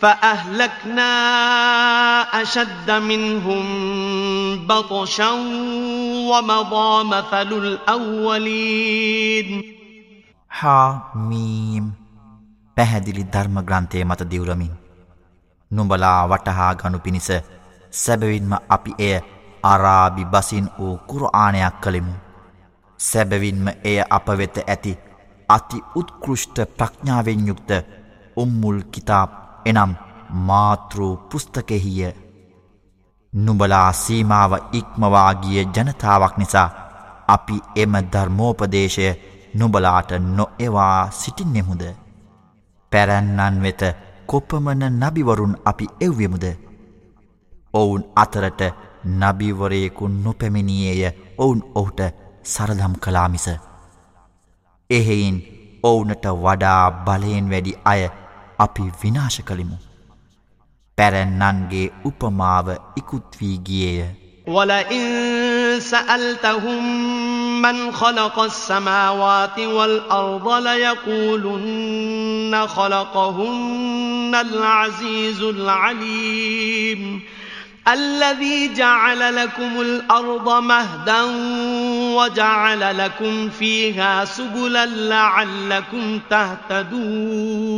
فأهلكنا أشد منهم بطشا ومضى مثل الأولين හා මීම් පැහැදිලි ධර්ම ග්‍රන්ථය මත දිවුරමින් නුඹලා වටහා ගනු පිණිස සැබවින්ම අපි එය අරාබි බසින් වූ කුරආනයක් කළෙමු සැබවින්ම එය අප වෙත ඇති අති උත්කෘෂ්ට ප්‍රඥාවෙන් යුක්ත උම්මුල් කිතාප් එනම් මාතෘ පුස්තකෙහිය. නුඹලා සීමාව ඉක්මවාගිය ජනතාවක් නිසා අපි එම ධර්මෝපදේශය නුබලාට නොඑවා සිටින්නෙමුද? පැරැන්නන් වෙත කොපමන නබිවරුන් අපි එව්වෙමුද? ඔවුන් අතරට නබිවරයෙකු නොපැමිණියේය. ඔවුන් ඔහුට සරදම් කලාමිස එහෙයින් ඔවුනට වඩා බලයෙන් වැඩි අය අපි විනාශ කළෙමු. පැරැන්නන්ගේ උපමාව ඉකුත්වී ගියේය. ولئن سألتهم من خلق السماوات والأرض ليقولن خلقهن العزيز العليم الذي جعل لكم الأرض مهدا وجعل لكم فيها سبلا لعلكم تهتدون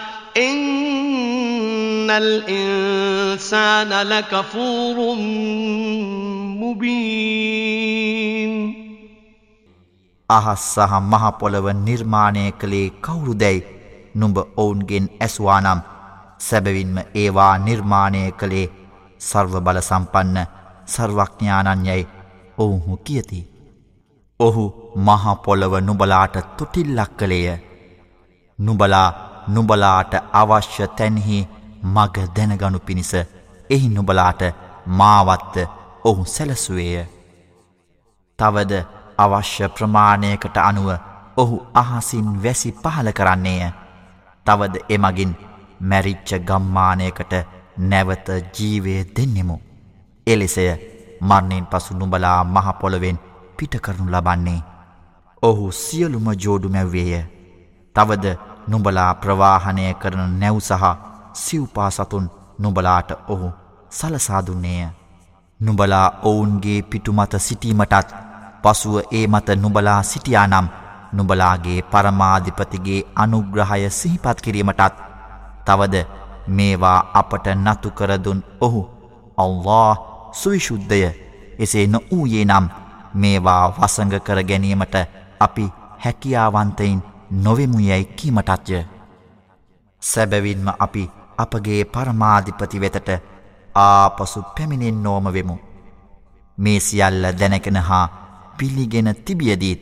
إن الإنسان لكفور مبين අහස් සහ මහපොළව නිර්මාණය කළේ කවුරුදැයි නුඹ ඔවුන්ගෙන් ඇස්වානම් සැබවින්ම ඒවා නිර්මාණය කළේ සර්ව බල සම්පන්න සර්වඥානන්යයි ඔවුහු කියති. ඔහු මහපොළව නුබලාට තුටිල්ලක් කළේය. නුබලා නුබලාට අවශ්‍ය තැන්හි මග දැනගනු පිණිස එහි නුබලාට මාවත්ත ඔහු සැලසුවේය. තවද අවශ්‍ය ප්‍රමාණයකට අනුව ඔහු අහසින් වැසි පහල කරන්නේය. තවද එමගින් මැරිච්ච ගම්මානයකට නැවත ජීවය දෙන්නෙමු. එලෙසය මරණයෙන් පසු නුබලා මහපොළොවෙන් පිටකරනු ලබන්නේ. ඔහු සියලුම ජෝඩු මැව්වේය. තවද නුඹලා ප්‍රවාහනය කරන නැව් සහ සිව්පා සතුන් නුඹලාට ඔහු සලසාදුන්නේය. නුඹලා ඔවුන්ගේ පිටුමත සිටීමටත් පසුව ඒ මත නුබලා සිටියානම් නුබලාගේ පරමාධිපතිගේ අනුග්‍රහය සිහිපත් කිරීමටත් තවද මේවා අපට නතු කරදුන් ඔහු අල්له සුවිශුද්ධය එසේ නොවූයේ නම් මේවා වසඟ කර ගැනීමට අපි හැකියාවන්තයින් නොවෙමු යැයි කීමටත්ය. සැබැවින්ම අපි අපගේ පරමාධිපති වෙතට ආපසු පැමිණෙන් නෝම වෙමු. මේ සියල්ල දැනකෙන හා පිළිගෙන තිබියදීත්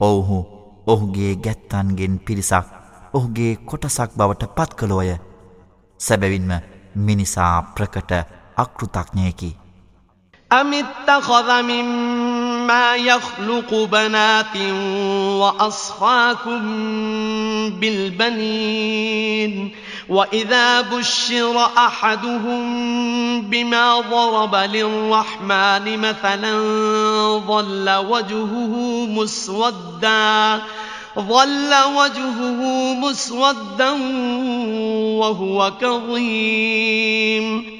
ඔවුහු ඔහුගේ ගැත්තන්ගෙන් පිරිසක් ඔහුගේ කොටසක් බවට පත්කළෝය සැබැවින්ම මිනිසා ප්‍රකට අකෘතක්ඥයකි. අමිත්තකොදමින් مما يخلق بنات وأصفاكم بالبنين وإذا بشر أحدهم بما ضرب للرحمن مثلا ظل وجهه مسودا ظل وجهه مسودا وهو كظيم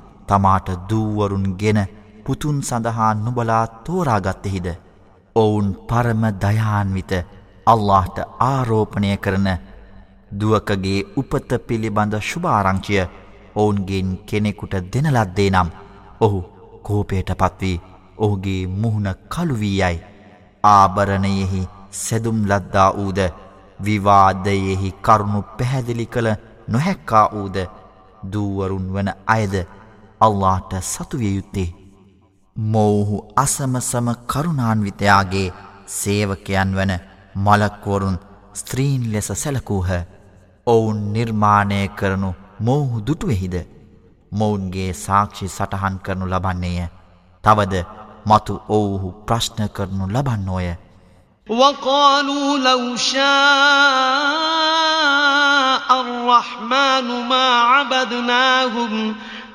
තමාට දූවරුන් ගෙන පුතුන් සඳහා නුබලා තෝරාගත්තෙහිද? ඔවුන් පරම දයාන්විත අල්لهට ආරෝපණය කරන දුවකගේ උපත පිළිබඳ ශුභාරංචිය ඔවුන්ගෙන් කෙනෙකුට දෙනලද්දේ නම් ඔහු කෝපයට පත්වී ඔහුගේ මුහුණ කළුවී යයි. ආභරණයෙහි සැදුම් ලද්දා වූද විවාදයෙහි කරුණු පැහැදිලි කළ නොහැක්කා වූද දූවරුන් වන අයද අල්ලාට සතුවිය යුත්තේ මොවුහු අසමසම කරුණාන්විතයාගේ සේවකයන් වන මලක්වරුන් ස්ත්‍රීන් ලෙස සැලකූහ ඔවුන් නිර්මාණය කරනු මොවුහු දුටුවෙහිද මොවුන්ගේ සාක්ෂි සටහන් කරනු ලබන්නේය තවද මතු ඔවුහු ප්‍රශ්න කරනු ලබන්නෝය وقالوا لو شاء الرحمن ما عبدناهم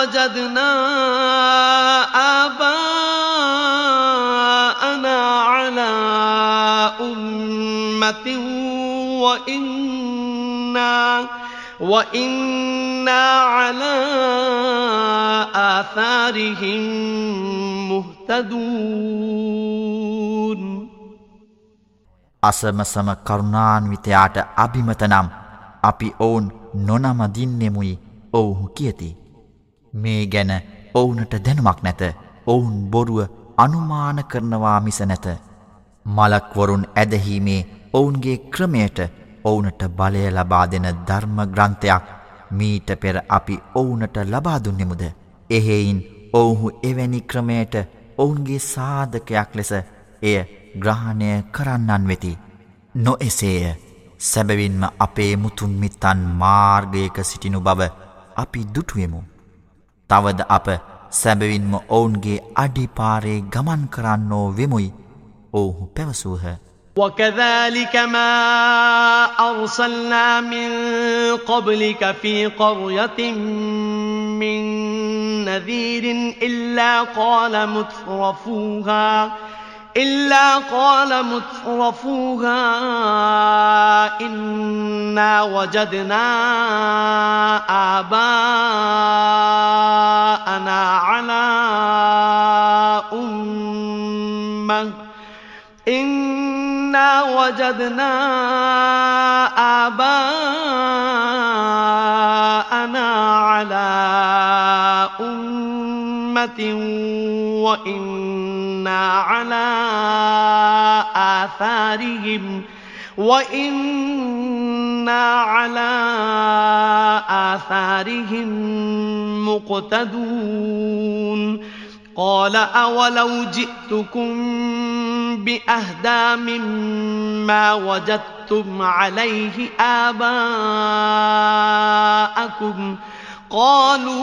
وجدنا آباءنا على أمة وإنا وإنا على آثارهم مهتدون අසමසම කරුණාන්විතයාට අභිමත නම් අපි ඔවුන් නොනමදින්නෙමුයි ඔවුහු කියති. මේ ගැන ඔවුනට දැනුමක් නැත ඔවුන් බොරුව අනුමාන කරනවා මිස නැත. මලක්වරුන් ඇදහීමේ ඔවුන්ගේ ක්‍රමයට ඔවුනට බලය ලබා දෙන ධර්ම ග්‍රන්ථයක් මීට පෙර අපි ඔවුනට ලබාදුන්නෙමුද. එහෙයින් ඔවුහු එවැනි ක්‍රමයට ඔවුන්ගේ සාධකයක් ලෙස එය ග්‍රහණය කරන්නන් වෙති. නො එසේය සැබවින්ම අපේ මුතුන් මිත්තන් මාර්ගයක සිටිනු බව අපි දුටුවෙමු. තවද අප සැබවින්ම ඔවුන්ගේ අඩිපාරේ ගමන් කරන්නෝ වෙමුයි ඔවුහු පැවසූහ. وكذلك ما أرسلنا من قبلك في قرية من نذير إلا قال مترفوها إلا قال مترفوها إنا وجدنا آباءنا على أمة. إنا وجدنا آباءنا على أمة وإنا على آثارهم وإنا على آثارهم مقتدون. قال أولو جئتكم بأهدى مما وجدتم عليه آباءكم. قالوا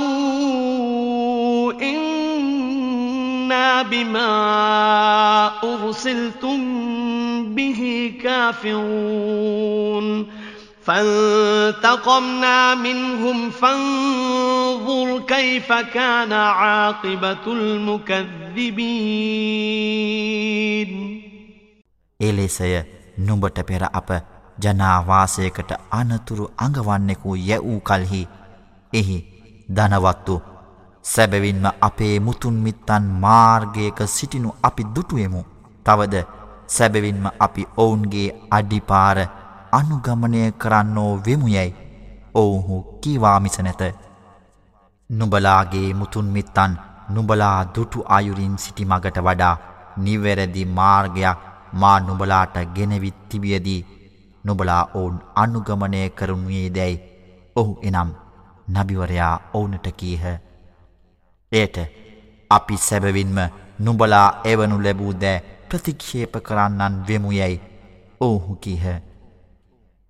إنا بما أرسلتم به كافرون فانتقمنا منهم فانظر كيف كان عاقبة المكذبين එලෙසය නුඹට පෙර අප ජනාවාසයකට අනතුරු අඟවන්නෙකු යැවූ කල්හි එහි දනවත්තු සැබවින්ම අපේ මුතුන් මිත්තන් මාර්ගයක සිටිනු අපි දුටුවෙමු තවද සැබවින්ම අපි ඔවුන්ගේ අඩිපාර අනුගමනය කරන්නෝ වෙමුයැයි ඔවුහු කීවාමිස නැත නුබලාගේ මුතුන් මිත්තන් නුබලා දුටු අයුරින් සිටි මගට වඩා නිවැරදි මාර්ගයක් මා නුබලාට ගෙනවිත් තිබියදී නුබලා ඔවුන් අනුගමනය කරුණුයේ දැයි ඔහු එනම් නබිවරයා ඔවුනට කීහ. එයට අපි සැබවින්ම නුබලා එවනු ලැබූ දෑ ප්‍රතික්ෂේප කරන්නන් වෙමුයැයි ඔවුහු කීහ.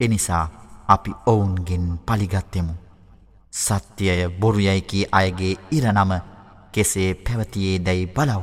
එනිසා අපි ඔවුන්ගෙන් පලිගත්තෙමු. සත්‍යය බොරුයැයිකී අයගේ ඉරනම කෙසේ පැවතියේ දැයි බලව්.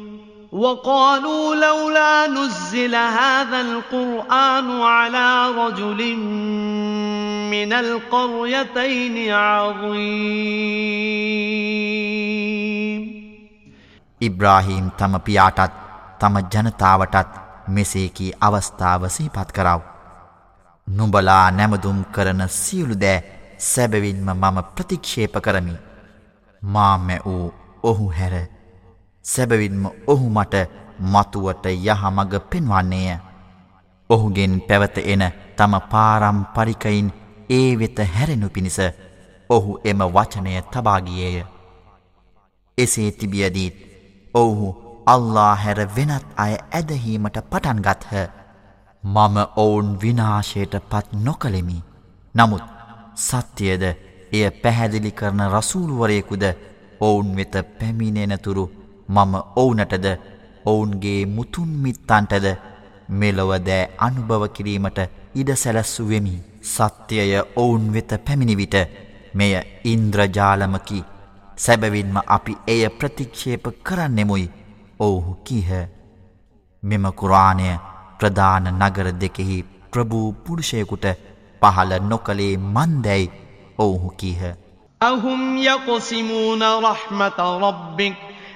وقالوا لولا نزل هذا القرآن على رجل من القريتين عظيم ඉබ්‍රාහීම් තම පියාටත් තම ජනතාවටත් මෙසේකී අවස්ථාව සිහිපත් කරව. නුඹලා නැමදුම් කරන සියලු දෑ සැබවින්ම මම ප්‍රතික්ෂේප කරමි. මාමැ වූ ඔහු හැර සැබවින්ම ඔහු මට මතුවට යහමග පෙන්වන්නේය. ඔහුගෙන් පැවත එන තම පාරම්පරිකයින් ඒ වෙත හැරෙනු පිණිස ඔහු එම වචනය තබාගියේය. එසේ තිබියදීත් ඔවුහු අල්ලා හැර වෙනත් අය ඇදහීමට පටන්ගත්හ. මම ඔවුන් විනාශයට පත් නොකළෙමි. නමුත් සත්‍යයද එය පැහැදිලි කරන රසූල්ුවරයෙකුද ඔවුන් වෙත පැමිණෙනතුරු මම ඔවුනටද ඔවුන්ගේ මුතුන්මිත්තන්ටද මෙලොවදෑ අනුභව කිරීමට ඉඩ සැලැස්සුවෙමි සත්‍යය ඔවුන් වෙත පැමිණිවිට මෙය ඉන්ද්‍රජාලමකි සැබවින්ම අපි එය ප්‍රතික්ෂේප කරන්නෙමුයි ඔවුහු කීහ මෙම කුරාණය ප්‍රධාන නගර දෙකෙහි ප්‍රභූ පුරුෂයකුට පහළ නොකළේ මන්දැයි ඔවුහු කීහ. أهم يقسمون رحمة ربك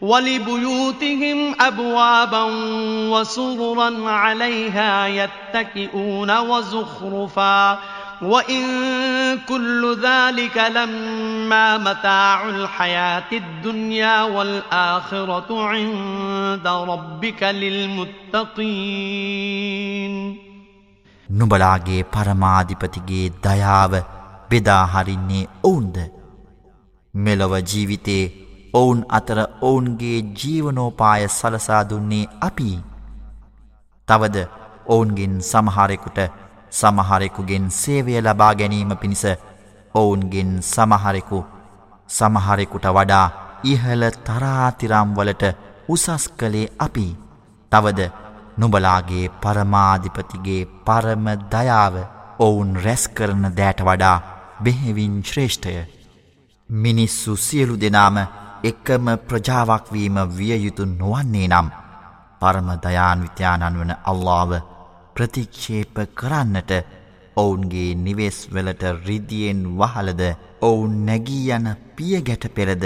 ولبيوتهم أبوابا وسررا عليها يتكئون وزخرفا وإن كل ذلك لما متاع الحياة الدنيا والآخرة عند ربك للمتقين නුබලාගේ පරමාධිපතිගේ දයාව බෙදාහරින්නේ ඔවුන්ද මෙලොව ජීවිතේ ඔවුන් අතර ඔවුන්ගේ ජීවනෝපාය සලසා දුන්නේ අපි. තවද ඔවුන්ගෙන් සමහරෙකුට සමහරෙකුගෙන් සේවය ලබා ගැනීම පිණිස ඔවුන්ගෙන් සමහරෙකු සමහරෙකුට වඩා ඉහළ තරාතිරම්වලට උසස් කළේ අපි. තවද නුබලාගේ පරමාධිපතිගේ පරම දයාව ඔවුන් රැස් කරන දෑට වඩා බෙහෙවින් ශ්‍රේෂ්ඨය. මිනිස්සු සියලු දෙනාම එකම ප්‍රජාවක්වීම විය යුතු නොවන්නේ නම් පරම දයාන්විත්‍යානන් වන අල්ලාව ප්‍රතික්ෂේප කරන්නට ඔවුන්ගේ නිවෙස්වලට රිදියෙන් වහලද ඔවුන් නැගී යන පියගැට පෙරද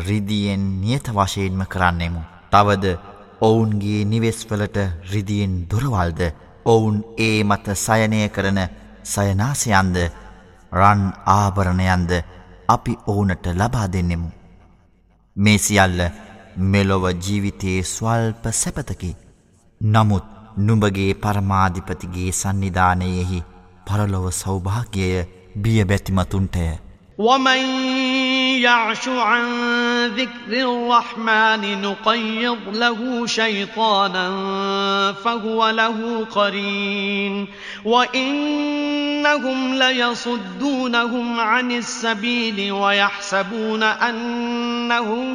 රිදියෙන් නියත වශයෙන්ම කරන්නෙමු. තවද ඔවුන්ගේ නිවෙස්වලට රිදියෙන් දුරවල්ද ඔවුන් ඒ මත සයනය කරන සයනාසයන්ද රන් ආභරණයන්ද අපි ඔවුනට ලබා දෙන්නෙමු. මේ සියල්ල මෙලොව ජීවිතයේ ස්වල්ප සැපතකි. නමුත් නුඹගේ පරමාධිපතිගේ සන්නිධානයෙහි පරලොව සෞභාග්‍යය බිය බැතිමතුන්ටය. يعش عن ذكر الرحمن نقيض له شيطانا فهو له قرين. وإنهم ليصدونهم عن السبيل ويحسبون أنهم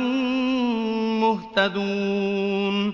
مهتدون.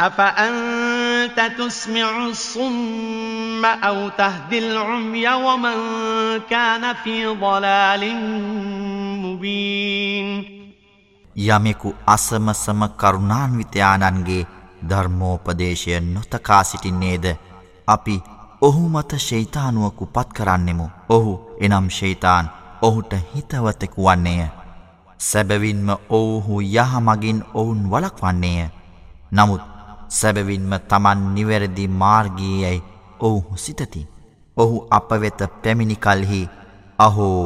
أفأنت تسمع الصم أو تهدي العمي ومن كان في ضلال مبين යමෙකු අසමසම කරුණාන්විතයාණන්ගේ ධර්මෝපදේශය නොතකා සිටින්නේද අපි ඔහු මත ශෛතානුවකු පත් කරන්නෙමු ඔහු එනම් ශෛතාන් ඔහුට හිතවතෙකු වන්නේය සැබවින්ම ඔවුහු යහමගින් ඔවුන් වලක්වන්නේය නමුත් සැබවින්ම තමන් නිවැරදි මාර්ගීයයි ඔවුහු සිතති. ඔහු අප වෙත පැමිණිකල්හි අහෝ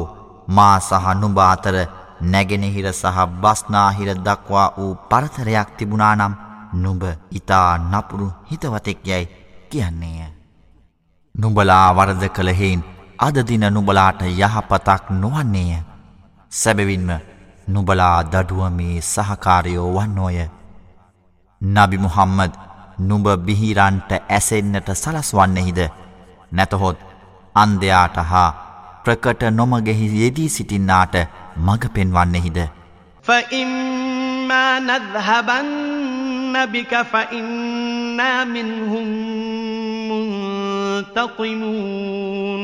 මා සහ නුඹ අතර නැගෙනහිර සහ බස්නාහිර දක්වා වූ පරතරයක් තිබුණානම් නුඹ ඉතා නපුරු හිතවතෙක් යැයි කියන්නේය. නුඹලා වරද කළහෙයින් අදදින නුබලාට යහපතක් නොවන්නේය. සැබවින්ම නුබලා දඩුවමේ සහකාරයෝ වන්නෝය. නබි මුහම්මද නුඹ බිහිරන්ට ඇසෙන්න්නට සලස්වන්නෙහිද නැතහොත් අන්දයාට හා ප්‍රකට නොමගෙහි යෙදී සිටින්නාට මඟ පෙන්වන්නෙහිද فإما نذهبن بك فإنا منهم منتقمون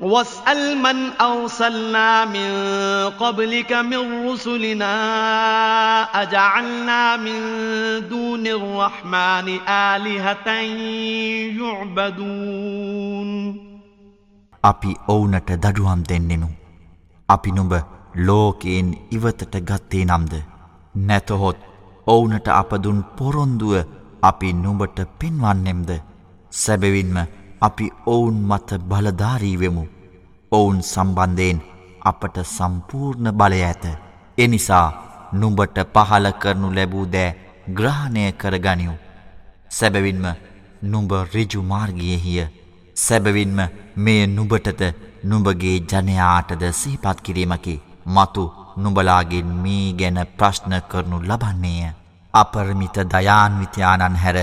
واسأل من أرسلنا من قبلك من رسلنا أجعلنا من دون الرحمن آلهة يعبدون අපි ඔවුනට දඩුවම් දෙන්නෙමු. අපි නුඹ ලෝකයෙන් ඉවතට ගත්තේ නම්ද. නැතහොත් ඔවුනට අපදුන් පොරොන්දුව අපි නුඹට පෙන්වන්නෙම්ද. සැබවින්ම අපි ඔවුන් මත බලධාරීවෙමු ඔවුන් සම්බන්ධයෙන් අපට සම්පූර්ණ බලය ඇත. එනිසා නුඹට පහල කරනු ලැබූ දෑ ග්‍රහණය කරගනිව්. සැබවින්ම නුඹ රිජු මාර්ගයෙහිය. සැබවින්ම මේ නුබටද නුඹගේ ජනයාටද සිහිපත් කිරීමකි. මතු නුඹලාගෙන් මේ ගැන ප්‍රශ්න කරනු ලබන්නේය. අපරමිත දයාන්විතයාණන් හැර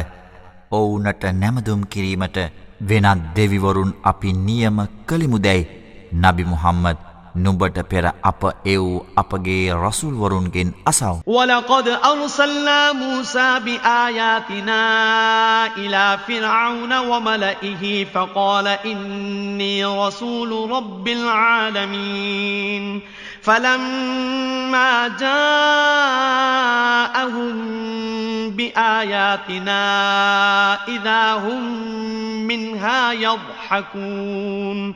ඔවුනට නැමදුම් කිරීමට වෙනත් දෙවිවරුන් අපි නියම කළිමුදැයි නබි මුහම්මද නුඹට පෙර අප එව් අපගේ රසුල්වරුන්ගෙන් අසව. وَلَقَدْ أَرْسَلْنَا مُوسَى بِآيَاتِنَا إِلَى فِرْعَوْنَ وَمَلَئِهِ فَقَالَ إِنِّي رَسُولُ رَبِّ الْعَالَمِينَ فَلَمَّا جَاءَهُم بِآيَاتِنَا إِذَا هُم مِّنْهَا يَضْحَكُونَ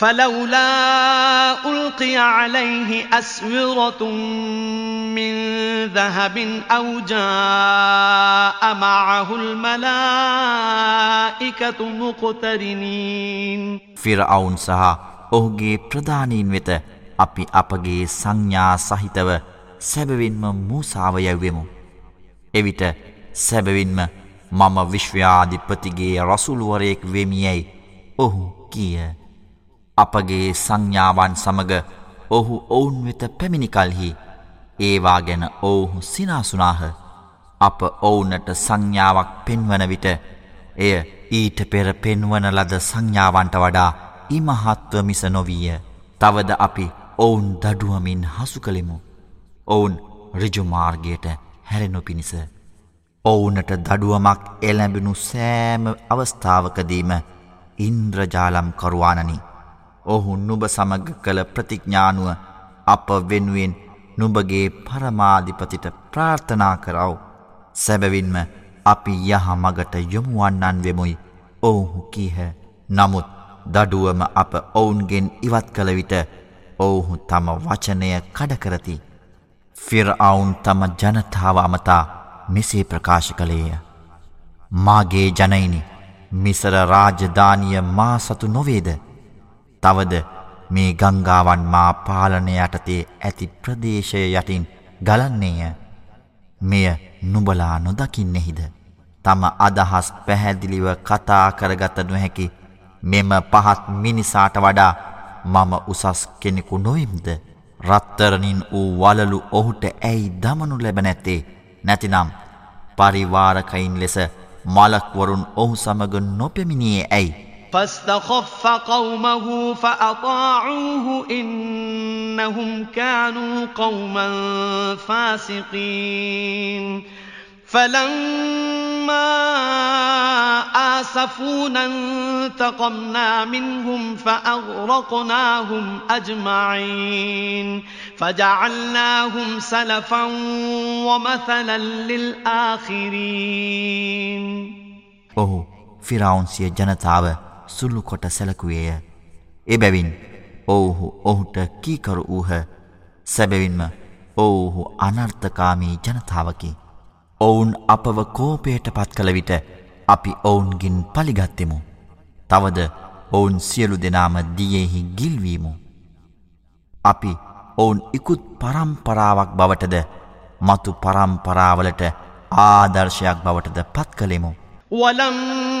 فلولا ألقي عليه أسورة من ذهب أو جاء معه الملائكة مقترنين ෆිරවුන් සහ ඔහුගේ ප්‍රධානීන් වෙත අපි අපගේ සංඥා සහිතව සැබවින්ම මූසාව යැව්වෙමු. එවිට සැබවින්ම මම විශ්ව්‍යාධිපතිගේ රසුළුවරයෙක් වෙමියැයි ඔහු කිය. අපගේ සංඥාවන් සමග ඔහු ඔවුන් වෙත පැමිණිකල්හි ඒවා ගැන ඔවුහු සිනාසුනාහ අප ඔවුනට සංඥාවක් පෙන්වන විට එය ඊට පෙර පෙන්වන ලද සංඥාවන්ට වඩා ඉමහත්ව මිස නොවීය තවද අපි ඔවුන් දඩුවමින් හසු කළෙමු. ඔවුන් රිජුමාර්ගයට හැරෙනු පිණිස. ඔවුනට දඩුවමක් එලැබෙනු සෑම අවස්ථාවකදීම ඉන්ද්‍රජාලම් කරුවානනි. ඔහු නුබ සමග කළ ප්‍රතිඥ්ඥානුව අප වෙනුවෙන් නුබගේ පරමාධිපතිට ප්‍රාර්ථනා කරව. සැබවින්ම අපි යහ මගට යොමුවන්නන් වෙමුයි ඔවුහු කීහ. නමුත් දඩුවම අප ඔවුන්ගෙන් ඉවත් කළ විට ඔවුහු තම වචනය කඩකරති. ෆිරඅවුන් තම ජනතාව අමතා මෙසේ ප්‍රකාශ කළේය. මාගේ ජනයිනි මිසර රාජධානිය මා සතු නොවේද. තවද මේ ගංගාවන් මා පාලනය යටතේ ඇති ප්‍රදේශය යටින් ගලන්නේය. මෙය නුබලා නොදකින්නෙහිද. තම අදහස් පැහැදිලිව කතා කරගත නොහැකි මෙම පහත් මිනිසාට වඩා මම උසස් කෙනෙකු නොවෙම්ද රත්තරනින් වූ වලලු ඔහුට ඇයි දමනු ලැබ නැත්තේ නැතිනම් පරිවාරකයින් ලෙස මලක්වරුන් ඔහු සමග නොපෙමිණියේ ඇයි فاستخف قومه فأطاعوه إنهم كانوا قوما فاسقين فلما آسفونا انتقمنا منهم فأغرقناهم أجمعين فجعلناهم سلفا ومثلا للآخرين ඔහු ෆිරාවුන් සිය ජනතාව සුල්ලු කොට සැලකුවේය. එබැවින් ඔවුහු ඔහුට කීකරු වූහ සැබැවින්ම ඔවුහු අනර්ථකාමී ජනතාවකි. ඔවුන් අපව කෝපයට පත් කළ විට අපි ඔවුන්ගින් පලිගත්තෙමු. තවද ඔවුන් සියලු දෙනාම දියෙහි ගිල්වීමු. අපි ඔවුන් ඉකුත් පරම්පරාවක් බවටද මතු පරම්පරාවලට ආදර්ශයක් බවටද පත් කළෙමු. වලම්!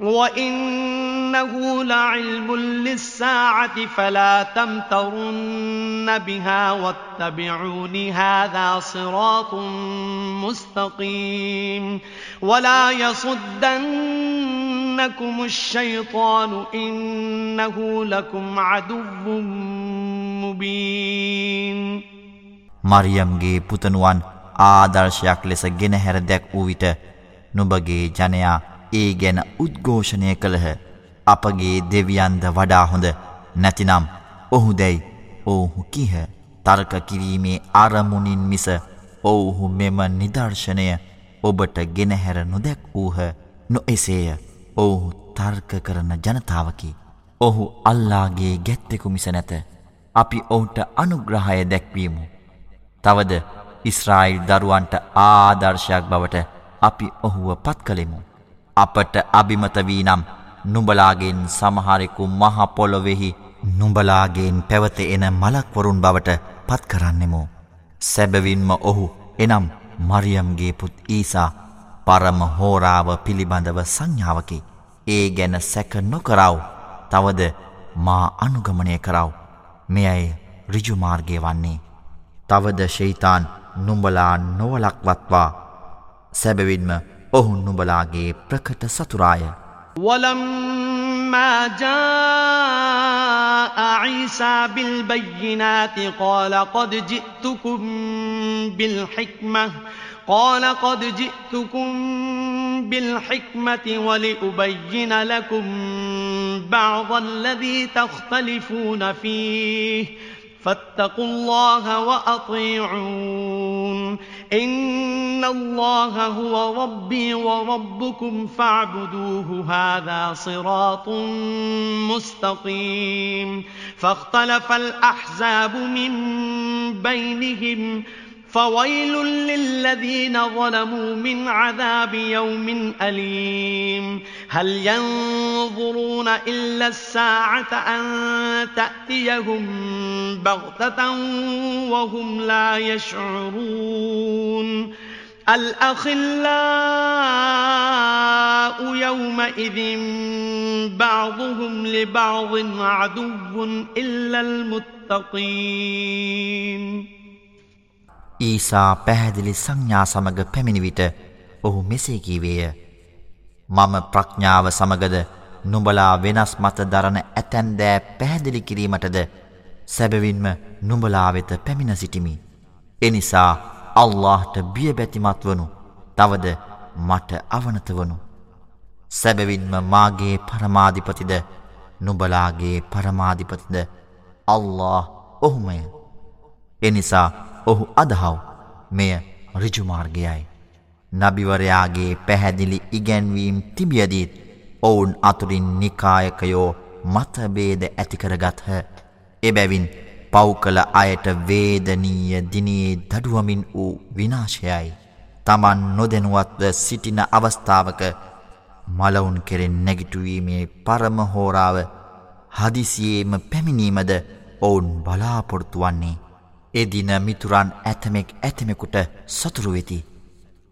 وإنه لعلم للساعة فلا تمترن بها واتبعون هذا صراط مستقيم ولا يصدنكم الشيطان إنه لكم عدو مبين මරියම්ගේ පුතනුවන් ආදර්ශයක් ලෙස ගෙනහැර දැක් වූ විට නුබගේ ජනයා ඒ ගැන උද්ඝෝෂණය කළහ. අපගේ දෙවියන්ද වඩා හොඳ. නැතිනම් ඔහු දැයි ඔවුහු කිහ. තර්ක කිරීමේ අරමුණින් මිස ඔවුහු මෙම නිදර්ශනය ඔබට ගෙනහැර නොදැක් වූහ. නො එසේය ඔවුහු තර්ක කරන ජනතාවකි. ඔහු අල්ලාගේ ගැත්තෙකු මිස නැත. අපි ඔවුන්ට අනුග්‍රහය දැක්වීමු. තවද ඉස්රායිල් දරුවන්ට ආදර්ශයක් බවට අපි ඔහුව පත් කළෙමු. අපට අභිමත වී නම් නුඹලාගෙන් සමහරෙකු මහපොළොවෙහි නුඹලාගෙන් පැවත එන මලක්වරුන් බවට පත් කරන්නෙමු. සැබවින්ම ඔහු එනම් මරියම්ගේ පුත් ඊසා පරම හෝරාව පිළිබඳව සංඥාවකි. ඒ ගැන සැක නොකරව. තවද මා අනුගමනය කරව. මෙයයි රිජුමාර්ගය වන්නේ. තවද ශෛතාන් නුඹලා නොවලක්වත්වා සැබවින්ම ඔහු නුඹලාගේ ප්‍රකට සතුරාය ولما جاء عيسى بالبينات قال قد جئتكم بالحكمة قال قد جئتكم بالحكمة ولأبين لكم بعض الذي تختلفون فيه فاتقوا الله وأطيعون إن الله هو ربي وربكم فاعبدوه هذا صراط مستقيم. فاختلف الأحزاب من بينهم فويل للذين ظلموا من عذاب يوم أليم. هل ينظرون إلا الساعة أن تأتيهم بغتة وهم لا يشعرون الأخلاء يومئذ بعضهم لبعض عدو إلا المتقين ඊසා පැහැදිලි සංඥා සමග පැමිණිවිට ඔහු මෙසේ කීවේය මම ප්‍රඥාව සමගද නුඹලා වෙනස් මත දරන ඇතැන් දෑ පැහැදිලි කිරීමටද සැබවින්ම නුඹලා වෙත පැමිණ සිටිමි. එනිසා අල්ලාහට බියබැතිමත් වනු. තවද මට අවනත වනු. සැබවින්ම මාගේ පරමාධිපතිද නුබලාගේ පරමාධිපතිද අල්له ඔහුමය. එනිසා ඔහු අදහව් මෙය රිජුමාර්ගයයි. නබිවරයාගේ පැහැදිලි ඉගැන්වීම් තිබියදීත් ඔවුන් අතුරින් නිකායකයෝ මතබේද ඇතිකරගත්හ එබැවින් පව් කළ අයට වේදනීය දිනේ දඩුවමින් වූ විනාශයයි. තමන් නොදැනුවත්ව සිටින අවස්ථාවක මලවුන් කෙරෙන් නැගිටුවීමේ පරමහෝරාව හදිසියේම පැමිණීමද ඔවුන් බලාපොරොත්තු වන්නේ. එදින මිතුරන් ඇතමෙක් ඇතමෙකුට සතුරු වෙති.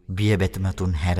බියබැතමතුන් හැර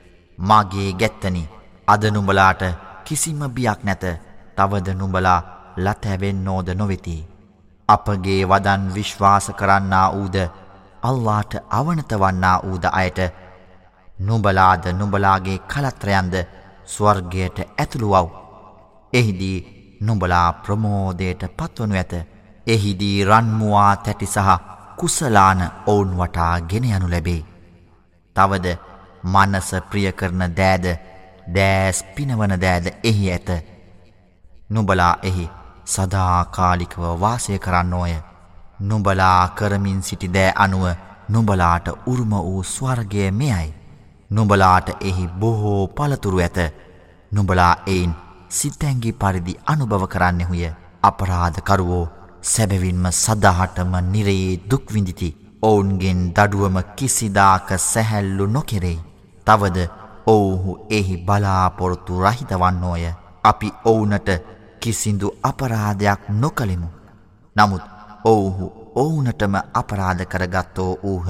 මාගේ ගැත්තනි අද නුඹලාට කිසිම බියක් නැත තවද නුඹලා ලතැවෙන්නෝද නොවෙති අපගේ වදන් විශ්වාස කරන්නා වූද අල්ලාට අවනත වන්නා වූද අයට නුබලාද නුබලාගේ කලත්‍රයන්ද ස්වර්ගයට ඇතුළුවව්. එහිදී නුබලා ප්‍රමෝදයට පත්වනු ඇත. එහිදී රන්මුවා තැටි සහ කුසලාන ඔවුන් වටා ගෙන යනු ලැබේ. තවද මනස ප්‍රිය කරන දෑද දෑස් පිනවන දෑද එහි ඇත. නුබලා එහි සදාකාලිකව වාසය කරන්නෝය නුඹලා කරමින් සිටි දෑ අනුව නුඹලාට උරුම වූ ස්වර්ගය මෙයයි. නුඹලාට එහි බොහෝ පළතුරු ඇත. නුඹලා එයින් සිතැංගි පරිදි අනුභව කරන්නෙහුය. අපරාධකරුවෝ සැබවින්ම සදහටම නිරයේ දුක්විඳිති ඔවුන්ගෙන් දඩුවම කිසිදාක සැහැල්ලු නොකෙරෙයි. තවද ඔවුහු එහි බලාපොරොත්තු රහිතවන්නෝය අපි ඔවුනට කිසිදු අපරාධයක් නොකළෙමු. නමුත් ඔවුහු ඔවුනටම අපරාධ කරගත්තෝ වූහ.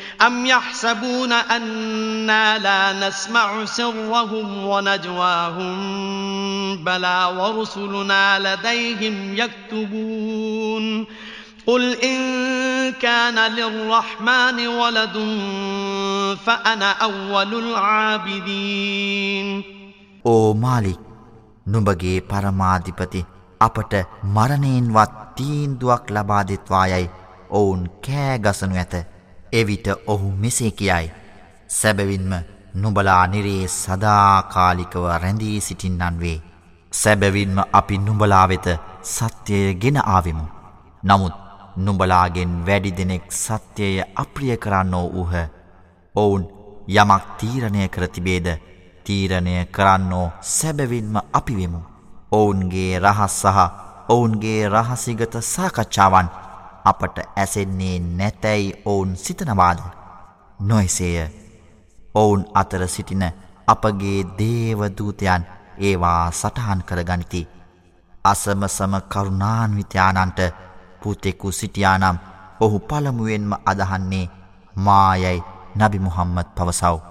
أم يحسبون أنا لا نسمع سرهم ونجواهم بلى ورسلنا لديهم يكتبون قل إن كان للرحمن ولد فأنا أول العابدين أو مالك නුඹගේ පරමාධිපති අපට මරණයෙන්වත් තීන්දුවක් ලබාදෙත්වායයි ඔවුන් කෑගසනු ඇත එවිට ඔහු මෙසේ කියයි. සැබවින්ම නුබලා නිරේ සදාකාලිකව රැඳී සිටින්නන් වේ සැබවින්ම අපි නුඹලා වෙත සත්‍යය ගෙන ආවෙමු. නමුත් නුඹලාගෙන් වැඩි දෙනෙක් සත්‍යය අප්‍රිය කරන්නෝ වූහ. ඔවුන් යමක් තීරණය කර තිබේද? තීරණය කරන්නෝ සැබවින්ම අපිවෙමු. ඔවුන්ගේ රහස් සහ ඔවුන්ගේ රහසිගත සාකච්ඡාවන් අපට ඇසෙන්නේ නැතැයි ඔවුන් සිතනවාද. නොයසේය ඔවුන් අතර සිටින අපගේ දේවදූතයන් ඒවා සටහන් කර ගනිති. අසමසම කරුණාන්විත්‍යානන්ට පුතෙකු සිටියානම් ඔහු පළමුුවෙන්ම අදහන්නේ මායයි නබි මුහම්මත් පවසව්.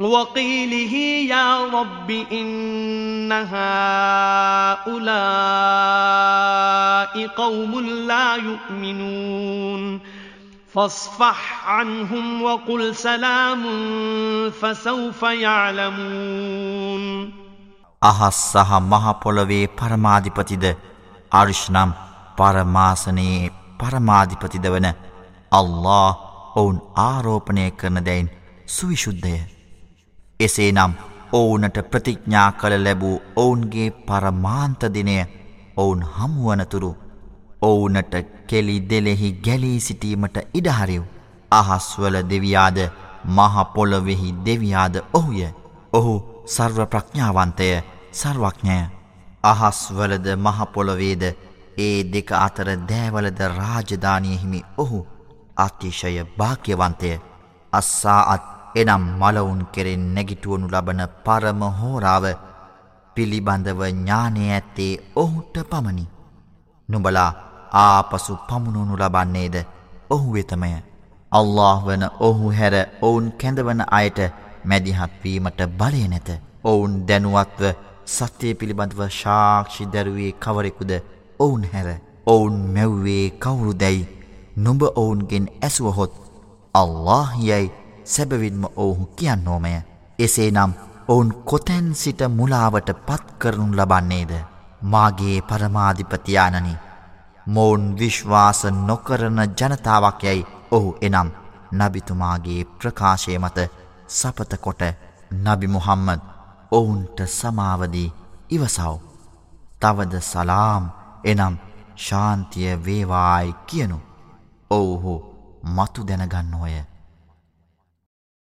وقيله يا رب إن هؤلاء قوم لا يؤمنون. فاصفح عنهم وقل سلام فسوف يعلمون. අහස් සහ මහ පොළවේ පරමාධිපතිද අර්ෂ් නම් පරමාසනයේ පරමාධිපතිද වන අල්ලා ඔවුන් ආරෝපණය කරන දැයින් සුවිශුද්ධය. එසේ නම් ඔවුනට ප්‍රතිඥ්ඥා කළ ලැබූ ඔවුන්ගේ පරමාන්තදිනය ඔවුන් හමුවනතුරු ඔවුනට කෙලි දෙලෙහි ගැලී සිටීමට ඉඩහරිව්. අහස්වල දෙවියාද මහපොළොවෙහි දෙවියාද ඔහුය. ඔහු සර්ව ප්‍රඥාවන්තය සර්වඥය අහස්වලද මහපොළොවේද ඒ දෙක අතර දෑවලද රාජධානයහිමි ඔහු අතිශය භාක්‍යවන්තය අස්සාಅත් එනම් මලවුන් කෙරෙන් නැගිටුවනු ලබන පරම හෝරාව පිළිබඳව ඥානය ඇත්තේ ඔහුට පමණි. නුබලා ආපසු පමුණුණු ලබන්නේද ඔහු වෙතමය. අල්له වන ඔහු හැර ඔවුන් කැඳවන අයට මැදිහත්වීමට බලය නැත. ඔවුන් දැනුවත්ව සත්‍යය පිළිබඳව ශාක්ෂි දැරුවේ කවරෙකුද ඔවුන් හැර ඔවුන් මැව්වේ කවුරු දැයි නොඹ ඔවුන්ගෙන් ඇසුවහොත් අල්له යැයි සැබවින්ම ඔවුහු කියන්නෝමය. එසේ නම් ඔවුන් කොතැන් සිට මුලාවට පත් කරනු ලබන්නේද? මාගේ පරමාධිපතියානනි මොවුන් විශ්වාස නොකරන ජනතාවක් යැයි ඔහු එනම් නබිතුමාගේ ප්‍රකාශය මත සපතකොට නබි මුහම්මද ඔවුන්ට සමාවදී ඉවසව්. තවද සලාම් එනම් ශාන්තිය වේවායි කියනු. ඔවුහු මතු දැනගන්නෝය.